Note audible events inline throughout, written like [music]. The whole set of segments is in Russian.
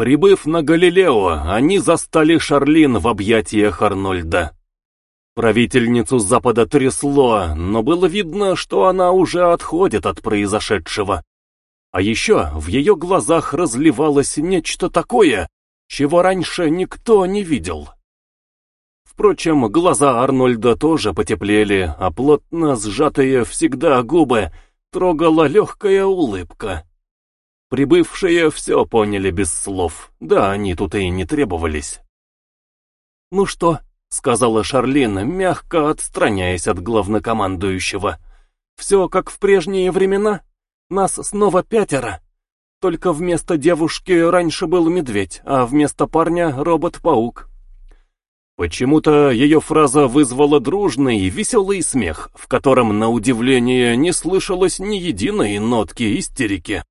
Прибыв на Галилео, они застали Шарлин в объятиях Арнольда. Правительницу Запада трясло, но было видно, что она уже отходит от произошедшего. А еще в ее глазах разливалось нечто такое, чего раньше никто не видел. Впрочем, глаза Арнольда тоже потеплели, а плотно сжатые всегда губы трогала легкая улыбка. Прибывшие все поняли без слов, да они тут и не требовались. «Ну что?» — сказала Шарлин, мягко отстраняясь от главнокомандующего. «Все как в прежние времена? Нас снова пятеро. Только вместо девушки раньше был медведь, а вместо парня — робот-паук». Почему-то ее фраза вызвала дружный, веселый смех, в котором, на удивление, не слышалось ни единой нотки истерики.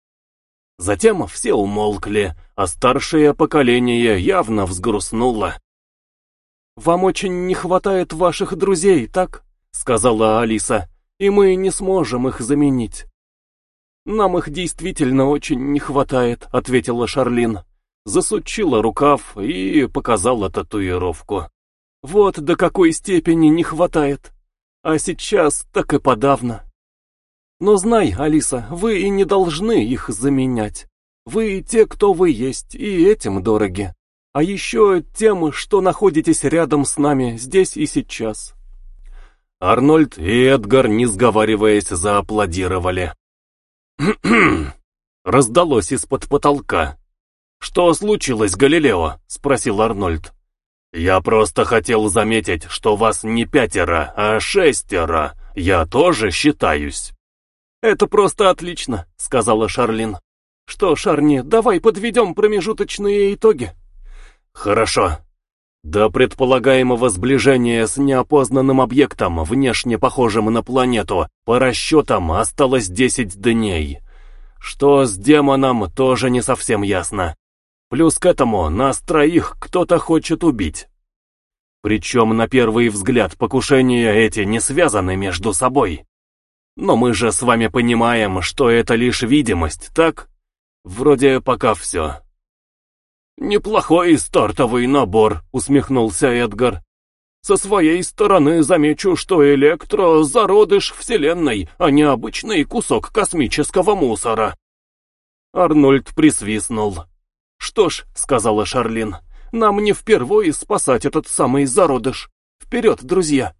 Затем все умолкли, а старшее поколение явно взгрустнуло. «Вам очень не хватает ваших друзей, так?» — сказала Алиса. «И мы не сможем их заменить». «Нам их действительно очень не хватает», — ответила Шарлин. Засучила рукав и показала татуировку. «Вот до какой степени не хватает. А сейчас так и подавно». «Но знай, Алиса, вы и не должны их заменять. Вы те, кто вы есть, и этим дороги а еще тем, что находитесь рядом с нами здесь и сейчас. Арнольд и Эдгар, не сговариваясь, зааплодировали. [clears throat] Раздалось из-под потолка. «Что случилось, Галилео?» — спросил Арнольд. «Я просто хотел заметить, что вас не пятеро, а шестеро. Я тоже считаюсь». «Это просто отлично», — сказала Шарлин. «Что, Шарни, давай подведем промежуточные итоги». Хорошо. До предполагаемого сближения с неопознанным объектом, внешне похожим на планету, по расчетам осталось 10 дней. Что с демоном, тоже не совсем ясно. Плюс к этому нас троих кто-то хочет убить. Причем на первый взгляд покушения эти не связаны между собой. Но мы же с вами понимаем, что это лишь видимость, так? Вроде пока все. «Неплохой стартовый набор», — усмехнулся Эдгар. «Со своей стороны замечу, что Электро — зародыш Вселенной, а не обычный кусок космического мусора». Арнольд присвистнул. «Что ж», — сказала Шарлин, — «нам не впервые спасать этот самый зародыш. Вперед, друзья!»